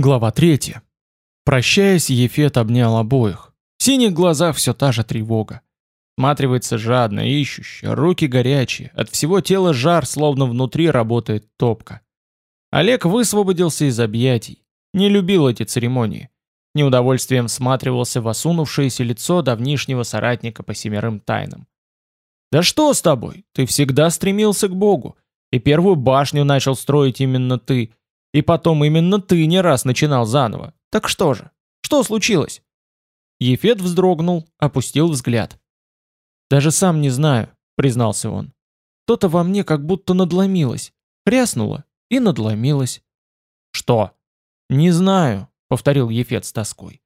Глава 3. Прощаясь, Ефет обнял обоих. В синих глазах все та же тревога. Сматривается жадно, ищуще, руки горячие, от всего тела жар, словно внутри работает топка. Олег высвободился из объятий. Не любил эти церемонии. Неудовольствием всматривался в осунувшееся лицо давнишнего соратника по семерым тайнам. «Да что с тобой? Ты всегда стремился к Богу. И первую башню начал строить именно ты. И потом именно ты не раз начинал заново. Так что же? Что случилось? Ефет вздрогнул, опустил взгляд. Даже сам не знаю, признался он. Что-то во мне как будто надломилось. Хряснуло и надломилось. Что? Не знаю, повторил Ефет с тоской.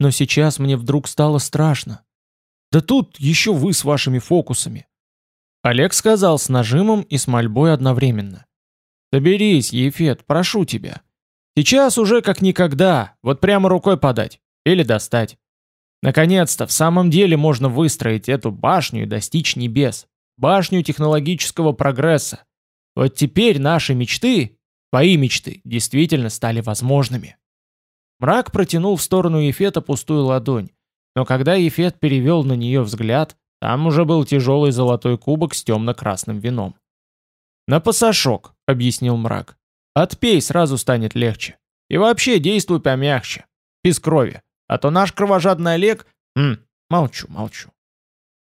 Но сейчас мне вдруг стало страшно. Да тут еще вы с вашими фокусами. Олег сказал с нажимом и с мольбой одновременно. Соберись, Ефет, прошу тебя. Сейчас уже как никогда, вот прямо рукой подать. Или достать. Наконец-то, в самом деле можно выстроить эту башню и достичь небес. Башню технологического прогресса. Вот теперь наши мечты, твои мечты, действительно стали возможными. Мрак протянул в сторону Ефета пустую ладонь. Но когда Ефет перевел на нее взгляд, там уже был тяжелый золотой кубок с темно-красным вином. «На пасашок», — объяснил мрак. «Отпей, сразу станет легче. И вообще действуй помягче. Без крови. А то наш кровожадный Олег... М, молчу, молчу».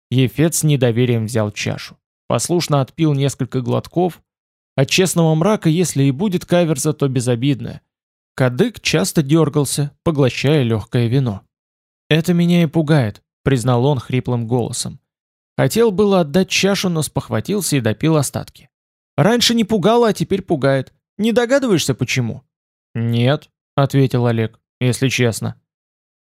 Ефет с недоверием взял чашу. Послушно отпил несколько глотков. От честного мрака, если и будет каверза, то безобидная. Кадык часто дергался, поглощая легкое вино. «Это меня и пугает», — признал он хриплым голосом. Хотел было отдать чашу, но спохватился и допил остатки. Раньше не пугало, а теперь пугает. Не догадываешься, почему?» «Нет», — ответил Олег, — «если честно».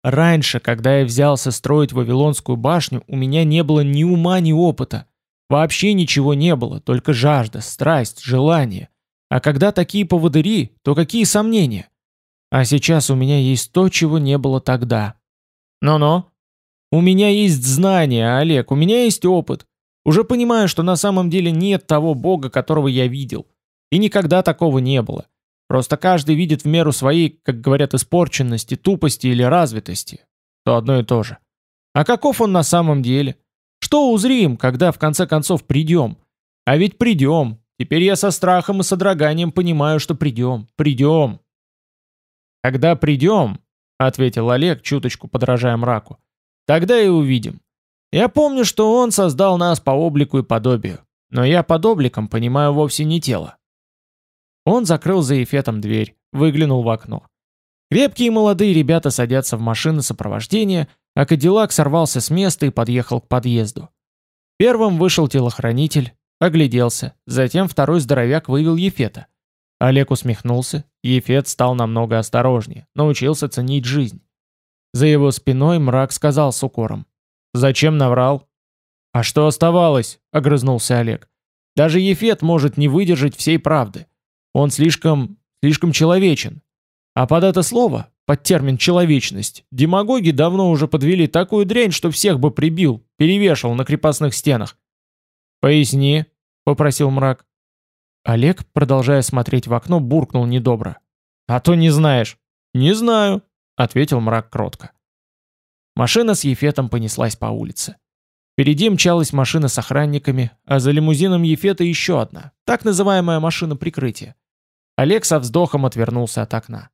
«Раньше, когда я взялся строить Вавилонскую башню, у меня не было ни ума, ни опыта. Вообще ничего не было, только жажда, страсть, желание. А когда такие поводыри, то какие сомнения? А сейчас у меня есть то, чего не было тогда. Ну-ну. У меня есть знания, Олег, у меня есть опыт. Уже понимаю, что на самом деле нет того бога, которого я видел. И никогда такого не было. Просто каждый видит в меру своей, как говорят, испорченности, тупости или развитости. То одно и то же. А каков он на самом деле? Что узрим, когда в конце концов придем? А ведь придем. Теперь я со страхом и содроганием понимаю, что придем. Придем. Когда придем, ответил Олег, чуточку подражая мраку, тогда и увидим. Я помню, что он создал нас по облику и подобию, но я под обликом понимаю вовсе не тело. Он закрыл за эфетом дверь, выглянул в окно. Крепкие молодые ребята садятся в машины сопровождения, а Кадиллак сорвался с места и подъехал к подъезду. Первым вышел телохранитель, огляделся, затем второй здоровяк вывел Ефета. Олег усмехнулся, Ефет стал намного осторожнее, научился ценить жизнь. За его спиной мрак сказал с укором. Зачем наврал? А что оставалось? Огрызнулся Олег. Даже Ефет может не выдержать всей правды. Он слишком, слишком человечен. А под это слово, под термин «человечность», демагоги давно уже подвели такую дрянь, что всех бы прибил, перевешал на крепостных стенах. «Поясни», — попросил мрак. Олег, продолжая смотреть в окно, буркнул недобро. «А то не знаешь». «Не знаю», — ответил мрак кротко. Машина с Ефетом понеслась по улице. Впереди мчалась машина с охранниками, а за лимузином Ефета еще одна, так называемая машина прикрытия. Олег со вздохом отвернулся от окна.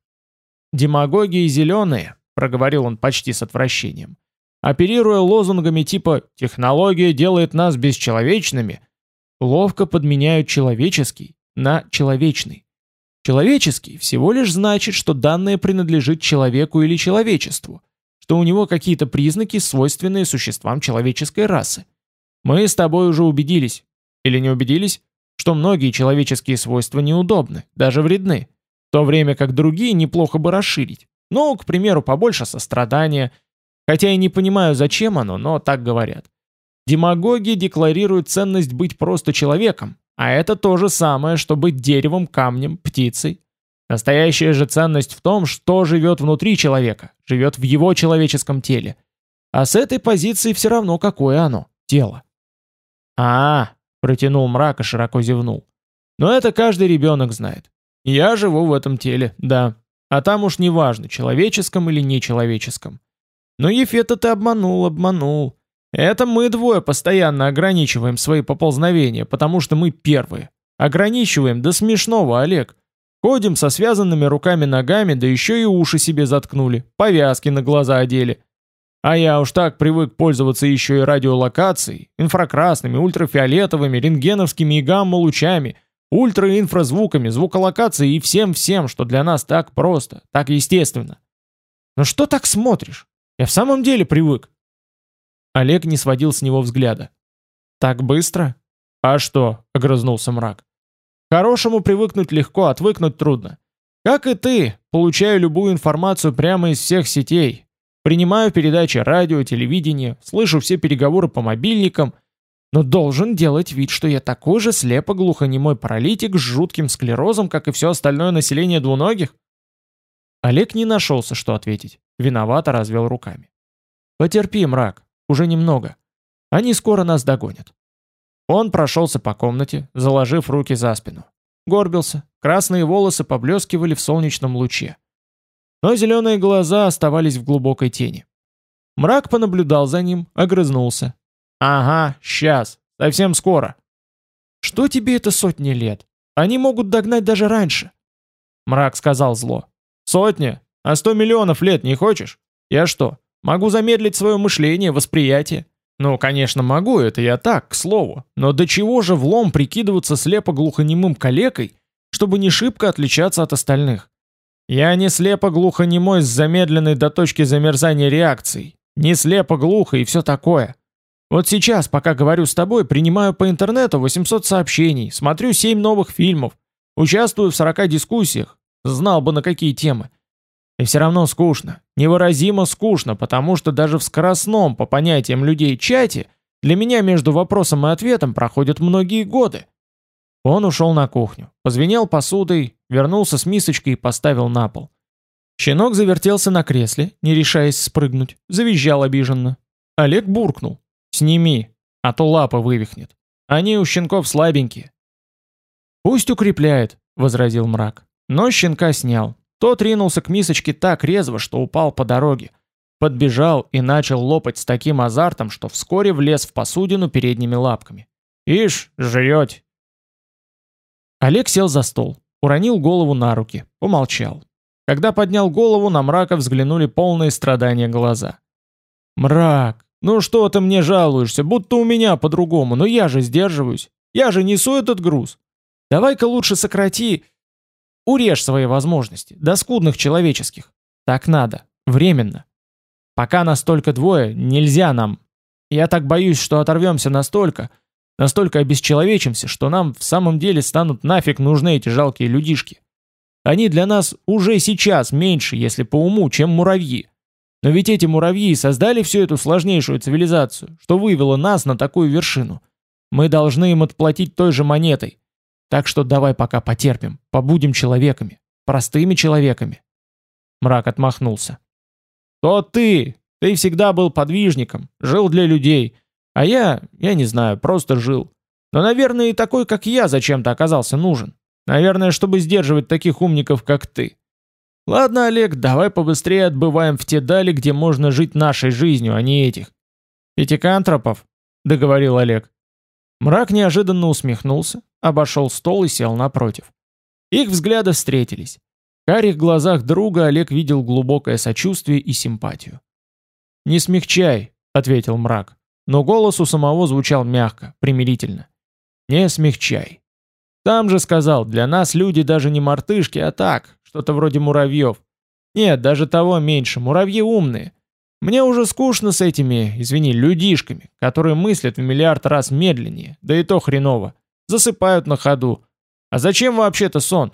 «Демагоги и зеленые», — проговорил он почти с отвращением, оперируя лозунгами типа «технология делает нас бесчеловечными», ловко подменяют человеческий на человечный. Человеческий всего лишь значит, что данное принадлежит человеку или человечеству — что у него какие-то признаки, свойственные существам человеческой расы. Мы с тобой уже убедились, или не убедились, что многие человеческие свойства неудобны, даже вредны, в то время как другие неплохо бы расширить. Ну, к примеру, побольше сострадания, хотя и не понимаю, зачем оно, но так говорят. Демагоги декларируют ценность быть просто человеком, а это то же самое, что быть деревом, камнем, птицей, Настоящая же ценность в том, что живет внутри человека, живет в его человеческом теле. А с этой позиции все равно, какое оно, тело. а, -а, -а протянул мрак и широко зевнул. «Но это каждый ребенок знает. Я живу в этом теле, да. а там уж неважно, человеческом или нечеловеческом. Но Ефета ты обманул, обманул. Это мы двое постоянно ограничиваем свои поползновения, потому что мы первые. Ограничиваем до смешного, Олег. Ходим со связанными руками-ногами, да еще и уши себе заткнули, повязки на глаза одели. А я уж так привык пользоваться еще и радиолокацией, инфракрасными, ультрафиолетовыми, рентгеновскими и гамма-лучами, ультра- и инфразвуками, звуколокацией и всем-всем, что для нас так просто, так естественно. Но что так смотришь? Я в самом деле привык. Олег не сводил с него взгляда. Так быстро? А что? Огрызнулся мрак. Хорошему привыкнуть легко, отвыкнуть трудно. Как и ты, получаю любую информацию прямо из всех сетей, Принимаю передачи радио, телевидения, слышу все переговоры по мобильникам, но должен делать вид, что я такой же слепо-глухонемой паралитик с жутким склерозом, как и все остальное население двуногих? Олег не нашелся, что ответить. Виновато развел руками. Потерпи, мрак, уже немного. Они скоро нас догонят. Он прошелся по комнате, заложив руки за спину. Горбился, красные волосы поблескивали в солнечном луче но зеленые глаза оставались в глубокой тени. Мрак понаблюдал за ним, огрызнулся. «Ага, сейчас, совсем скоро». «Что тебе это сотни лет? Они могут догнать даже раньше». Мрак сказал зло. «Сотни? А сто миллионов лет не хочешь? Я что, могу замедлить свое мышление, восприятие?» «Ну, конечно, могу, это я так, к слову. Но до чего же влом прикидываться слепо-глухонемым калекой, чтобы не шибко отличаться от остальных? Я не слепо-глухонемой с замедленной до точки замерзания реакцией. Не слепо-глухо и все такое. Вот сейчас, пока говорю с тобой, принимаю по интернету 800 сообщений, смотрю 7 новых фильмов, участвую в 40 дискуссиях, знал бы на какие темы. И все равно скучно, невыразимо скучно, потому что даже в скоростном, по понятиям людей, чате для меня между вопросом и ответом проходят многие годы. Он ушел на кухню, позвенел посудой, вернулся с мисочкой и поставил на пол. Щенок завертелся на кресле, не решаясь спрыгнуть, завизжал обиженно. Олег буркнул. «Сними, а то лапа вывихнет. Они у щенков слабенькие». «Пусть укрепляет», — возразил мрак. Но щенка снял. Тот ринулся к мисочке так резво, что упал по дороге. Подбежал и начал лопать с таким азартом, что вскоре влез в посудину передними лапками. «Ишь, жрет, Олег сел за стол, уронил голову на руки, помолчал. Когда поднял голову, на мрака взглянули полные страдания глаза. «Мрак, ну что ты мне жалуешься, будто у меня по-другому, но я же сдерживаюсь, я же несу этот груз. Давай-ка лучше сократи, урежь свои возможности, до скудных человеческих. Так надо, временно. Пока нас только двое, нельзя нам. Я так боюсь, что оторвемся настолько, Настолько обесчеловечимся, что нам в самом деле станут нафиг нужны эти жалкие людишки. Они для нас уже сейчас меньше, если по уму, чем муравьи. Но ведь эти муравьи создали всю эту сложнейшую цивилизацию, что вывело нас на такую вершину. Мы должны им отплатить той же монетой. Так что давай пока потерпим, побудем человеками, простыми человеками. Мрак отмахнулся. То ты, ты всегда был подвижником, жил для людей, а я, я не знаю, просто жил. Но, наверное, и такой, как я, зачем-то оказался нужен. Наверное, чтобы сдерживать таких умников, как ты. Ладно, Олег, давай побыстрее отбываем в те дали, где можно жить нашей жизнью, а не этих. Пятикантропов, договорил Олег. Мрак неожиданно усмехнулся, обошел стол и сел напротив. Их взгляды встретились. В карих глазах друга Олег видел глубокое сочувствие и симпатию. «Не смягчай», — ответил мрак но голос у самого звучал мягко, примирительно. «Не смягчай. Там же сказал, для нас люди даже не мартышки, а так, что-то вроде муравьев. Нет, даже того меньше, муравьи умные. Мне уже скучно с этими, извини, людишками, которые мыслят в миллиард раз медленнее, да и то хреново. Засыпают на ходу. А зачем вообще-то сон?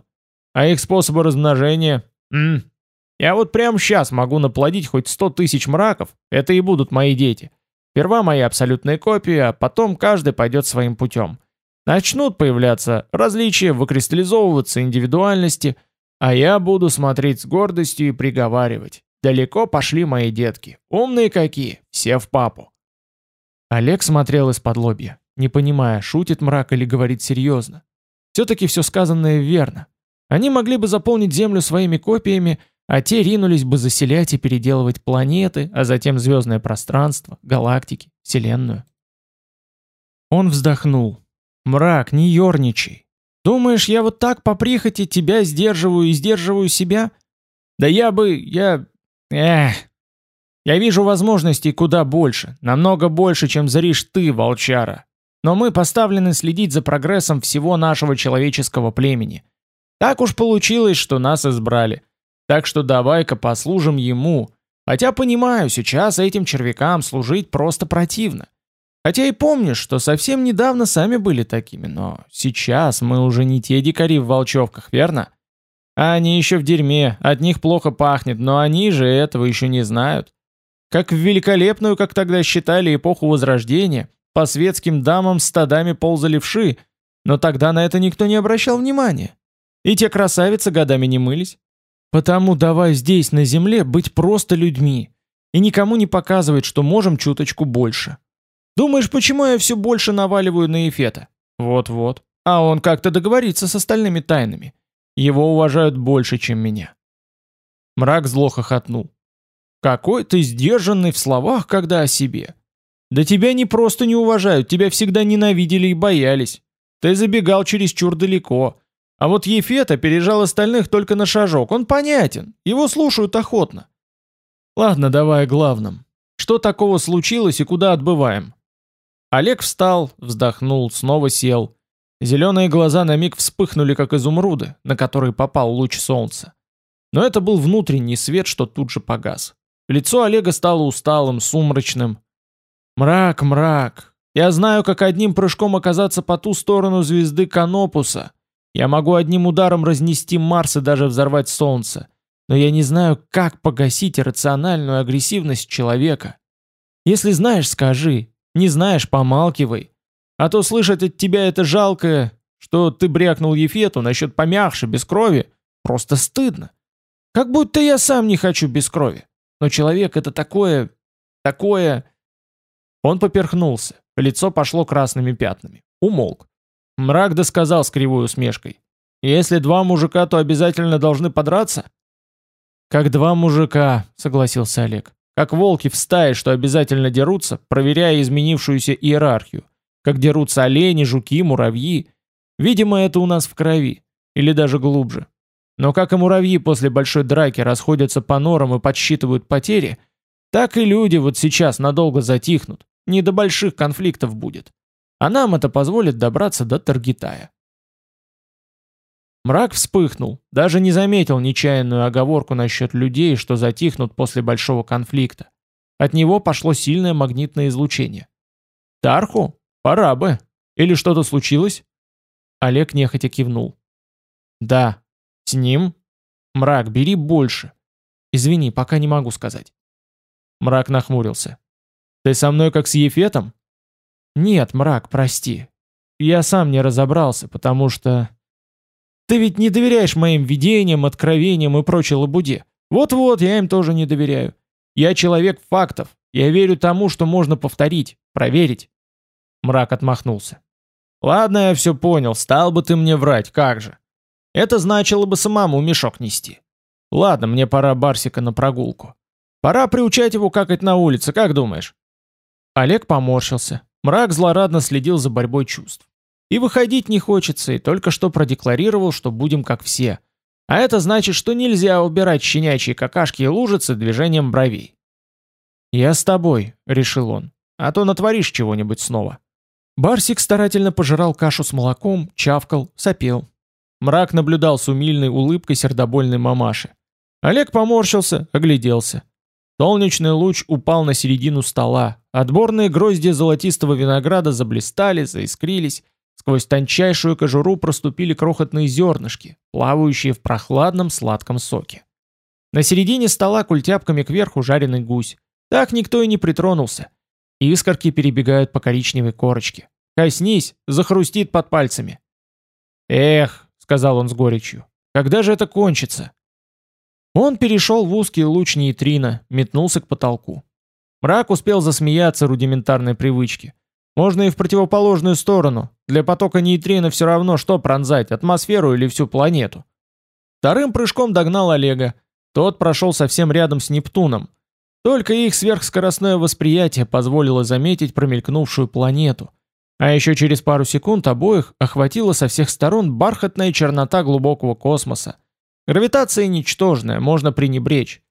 А их способы размножения? М Я вот прямо сейчас могу наплодить хоть сто тысяч мраков, это и будут мои дети. Сперва мои абсолютные копии, а потом каждый пойдет своим путем. Начнут появляться различия, выкристаллизовываться индивидуальности, а я буду смотреть с гордостью и приговаривать. Далеко пошли мои детки. Умные какие, все в папу. Олег смотрел из-под лобья, не понимая, шутит мрак или говорит серьезно. Все-таки все сказанное верно. Они могли бы заполнить Землю своими копиями, а те ринулись бы заселять и переделывать планеты, а затем звездное пространство, галактики, Вселенную. Он вздохнул. «Мрак, не ерничай. Думаешь, я вот так по прихоти тебя сдерживаю и сдерживаю себя? Да я бы... я... эх... Я вижу возможностей куда больше, намного больше, чем зришь ты, волчара. Но мы поставлены следить за прогрессом всего нашего человеческого племени. Так уж получилось, что нас избрали. Так что давай-ка послужим ему. Хотя понимаю, сейчас этим червякам служить просто противно. Хотя и помнишь, что совсем недавно сами были такими, но сейчас мы уже не те дикари в волчевках, верно? А они еще в дерьме, от них плохо пахнет, но они же этого еще не знают. Как в великолепную, как тогда считали, эпоху Возрождения, по светским дамам стадами ползали вши, но тогда на это никто не обращал внимания. И те красавицы годами не мылись. Потому давай здесь, на земле, быть просто людьми. И никому не показывать, что можем чуточку больше. Думаешь, почему я все больше наваливаю на Эфета? Вот-вот. А он как-то договорится с остальными тайнами. Его уважают больше, чем меня. Мрак зло хохотнул. Какой ты сдержанный в словах, когда о себе. Да тебя не просто не уважают, тебя всегда ненавидели и боялись. Ты забегал чересчур далеко. А вот Ефет опережал остальных только на шажок. Он понятен, его слушают охотно. Ладно, давай о главном. Что такого случилось и куда отбываем? Олег встал, вздохнул, снова сел. Зеленые глаза на миг вспыхнули, как изумруды, на которые попал луч солнца. Но это был внутренний свет, что тут же погас. Лицо Олега стало усталым, сумрачным. «Мрак, мрак. Я знаю, как одним прыжком оказаться по ту сторону звезды Канопуса. Я могу одним ударом разнести Марс и даже взорвать Солнце. Но я не знаю, как погасить рациональную агрессивность человека. Если знаешь, скажи. Не знаешь, помалкивай. А то слышать от тебя это жалкое, что ты брякнул Ефету насчет помягче, без крови, просто стыдно. Как будто я сам не хочу без крови. Но человек это такое... такое... Он поперхнулся, лицо пошло красными пятнами. Умолк. Мрак досказал с кривой усмешкой. «Если два мужика, то обязательно должны подраться?» «Как два мужика», — согласился Олег. «Как волки в стае, что обязательно дерутся, проверяя изменившуюся иерархию. Как дерутся олени, жуки, муравьи. Видимо, это у нас в крови. Или даже глубже. Но как и муравьи после большой драки расходятся по норам и подсчитывают потери, так и люди вот сейчас надолго затихнут, не до больших конфликтов будет. А нам это позволит добраться до Таргитая. Мрак вспыхнул, даже не заметил нечаянную оговорку насчет людей, что затихнут после большого конфликта. От него пошло сильное магнитное излучение. «Тарху? Пора бы. Или что-то случилось?» Олег нехотя кивнул. «Да, с ним? Мрак, бери больше. Извини, пока не могу сказать. Мрак нахмурился. Ты со мной как с Ефетом? Нет, Мрак, прости. Я сам не разобрался, потому что... Ты ведь не доверяешь моим видениям, откровениям и прочей лабуде. Вот-вот, я им тоже не доверяю. Я человек фактов. Я верю тому, что можно повторить, проверить. Мрак отмахнулся. Ладно, я все понял, стал бы ты мне врать, как же. Это значило бы самому мешок нести. Ладно, мне пора Барсика на прогулку. Пора приучать его какать на улице, как думаешь? Олег поморщился. Мрак злорадно следил за борьбой чувств. И выходить не хочется, и только что продекларировал, что будем как все. А это значит, что нельзя убирать щенячьи какашки и лужицы движением бровей. «Я с тобой», — решил он, — «а то натворишь чего-нибудь снова». Барсик старательно пожирал кашу с молоком, чавкал, сопел. Мрак наблюдал с умильной улыбкой сердобольной мамаши. Олег поморщился, огляделся. Солнечный луч упал на середину стола. Отборные грозди золотистого винограда заблистали, заискрились. Сквозь тончайшую кожуру проступили крохотные зернышки, плавающие в прохладном сладком соке. На середине стола культяпками кверху жареный гусь. Так никто и не притронулся. Искорки перебегают по коричневой корочке. Коснись, захрустит под пальцами. Эх, сказал он с горечью. Когда же это кончится? Он перешел в узкий луч нейтрина, метнулся к потолку. Мрак успел засмеяться рудиментарной привычке. Можно и в противоположную сторону. Для потока нейтрина все равно, что пронзать, атмосферу или всю планету. Вторым прыжком догнал Олега. Тот прошел совсем рядом с Нептуном. Только их сверхскоростное восприятие позволило заметить промелькнувшую планету. А еще через пару секунд обоих охватила со всех сторон бархатная чернота глубокого космоса. Гравитация ничтожная, можно пренебречь.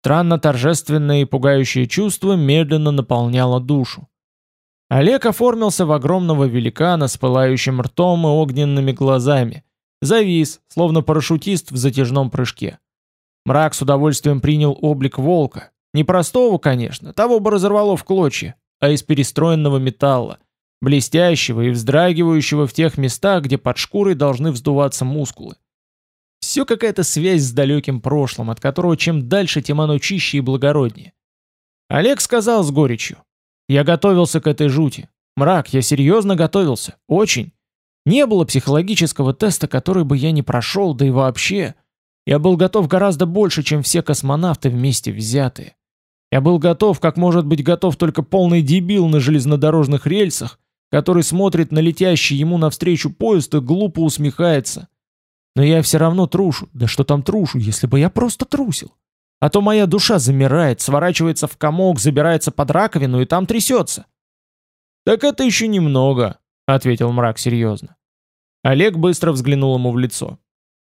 Странно торжественное и пугающее чувство медленно наполняло душу. Олег оформился в огромного великана с пылающим ртом и огненными глазами. Завис, словно парашютист в затяжном прыжке. Мрак с удовольствием принял облик волка. Не простого, конечно, того бы разорвало в клочья, а из перестроенного металла, блестящего и вздрагивающего в тех местах, где под шкурой должны вздуваться мускулы. Все какая-то связь с далеким прошлым, от которого чем дальше, тем оно чище и благороднее. Олег сказал с горечью. Я готовился к этой жути. Мрак, я серьезно готовился. Очень. Не было психологического теста, который бы я не прошел, да и вообще. Я был готов гораздо больше, чем все космонавты вместе взятые. Я был готов, как может быть готов только полный дебил на железнодорожных рельсах, который смотрит на летящий ему навстречу поезд и глупо усмехается. Но я все равно трушу. Да что там трушу, если бы я просто трусил? А то моя душа замирает, сворачивается в комок, забирается под раковину и там трясется. «Так это еще немного», — ответил мрак серьезно. Олег быстро взглянул ему в лицо.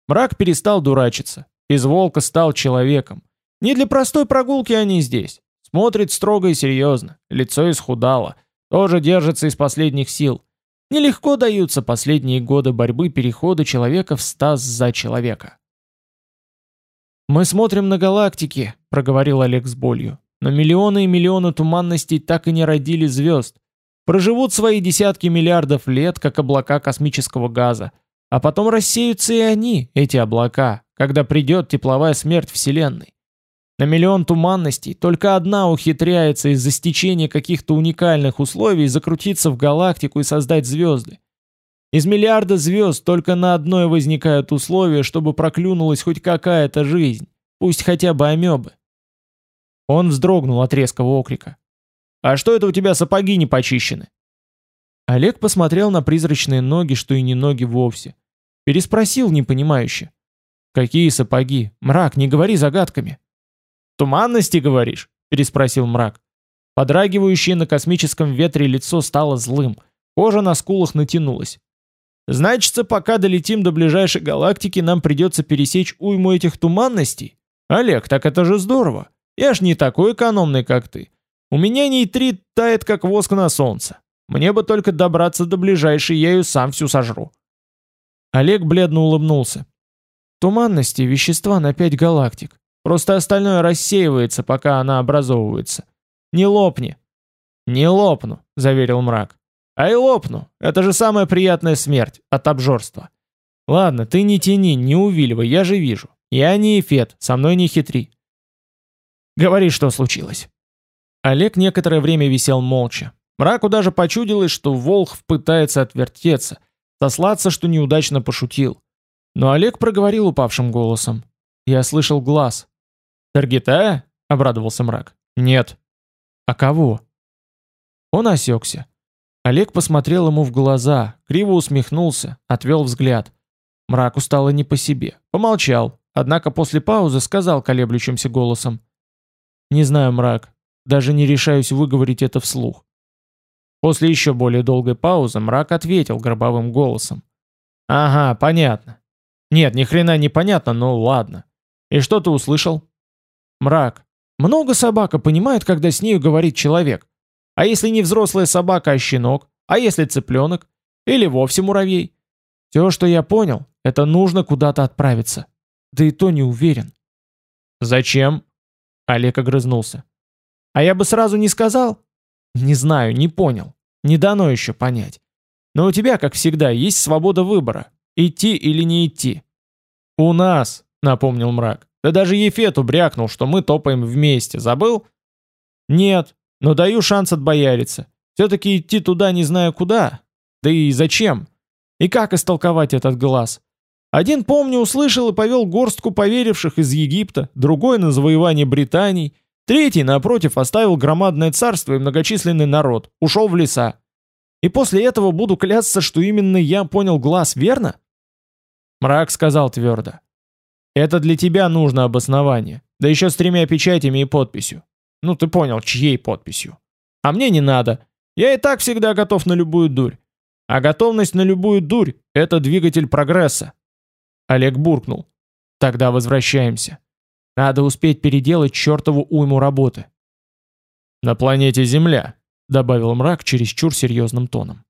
Мрак перестал дурачиться. Из волка стал человеком. Не для простой прогулки они здесь. Смотрит строго и серьезно. Лицо исхудало. Тоже держится из последних сил. Нелегко даются последние годы борьбы перехода человека в стаз за человека. «Мы смотрим на галактики», — проговорил Олег с болью. «Но миллионы и миллионы туманностей так и не родили звезд. Проживут свои десятки миллиардов лет, как облака космического газа. А потом рассеются и они, эти облака, когда придет тепловая смерть Вселенной. На миллион туманностей только одна ухитряется из-за стечения каких-то уникальных условий закрутиться в галактику и создать звезды. Из миллиарда звезд только на одной возникают условия, чтобы проклюнулась хоть какая-то жизнь, пусть хотя бы амебы. Он вздрогнул от резкого окрика. «А что это у тебя сапоги не почищены?» Олег посмотрел на призрачные ноги, что и не ноги вовсе. Переспросил непонимающе. «Какие сапоги? Мрак, не говори загадками». «Туманности, говоришь?» переспросил мрак. Подрагивающее на космическом ветре лицо стало злым. Кожа на скулах натянулась. Значится, пока долетим до ближайшей галактики, нам придется пересечь уйму этих туманностей? Олег, так это же здорово. Я ж не такой экономный, как ты. У меня нейтрит тает, как воск на солнце. Мне бы только добраться до ближайшей, я ее сам всю сожру. Олег бледно улыбнулся. Туманности — вещества на пять галактик. Просто остальное рассеивается, пока она образовывается. Не лопни. Не лопну, заверил мрак. Ай лопну, это же самая приятная смерть от обжорства. Ладно, ты не тяни, не увиливай, я же вижу. Я не эфет, со мной не хитри. Говори, что случилось. Олег некоторое время висел молча. Мраку даже почудилось, что Волхв пытается отвертеться, сослаться, что неудачно пошутил. Но Олег проговорил упавшим голосом. «Я слышал глаз». «Таргетая?» — обрадовался мрак. «Нет». «А кого?» Он осекся. Олег посмотрел ему в глаза, криво усмехнулся, отвел взгляд. Мраку стало не по себе. Помолчал, однако после паузы сказал колеблющимся голосом. «Не знаю, мрак, даже не решаюсь выговорить это вслух». После еще более долгой паузы мрак ответил гробовым голосом. «Ага, понятно. Нет, ни хрена не понятно, но ладно. И что ты услышал?» «Мрак. Много собака понимает, когда с нею говорит человек. А если не взрослая собака, а щенок? А если цыпленок? Или вовсе муравей? Все, что я понял, это нужно куда-то отправиться. Да и то не уверен. Зачем? Олег огрызнулся. А я бы сразу не сказал? Не знаю, не понял. Не дано еще понять. Но у тебя, как всегда, есть свобода выбора. Идти или не идти. У нас, напомнил мрак. Да даже Ефету брякнул, что мы топаем вместе. Забыл? Нет, но даю шанс отбояриться. Все-таки идти туда не знаю куда. Да и зачем? И как истолковать этот глаз? Один, помню, услышал и повел горстку поверивших из Египта, другой на завоевание Британии, третий, напротив, оставил громадное царство и многочисленный народ, ушел в леса. И после этого буду клясться, что именно я понял глаз, верно? Мрак сказал твердо. Это для тебя нужно обоснование, да еще с тремя печатями и подписью. Ну ты понял, чьей подписью. А мне не надо. Я и так всегда готов на любую дурь. А готовность на любую дурь — это двигатель прогресса. Олег буркнул. Тогда возвращаемся. Надо успеть переделать чертову уйму работы. На планете Земля, добавил мрак чересчур серьезным тоном.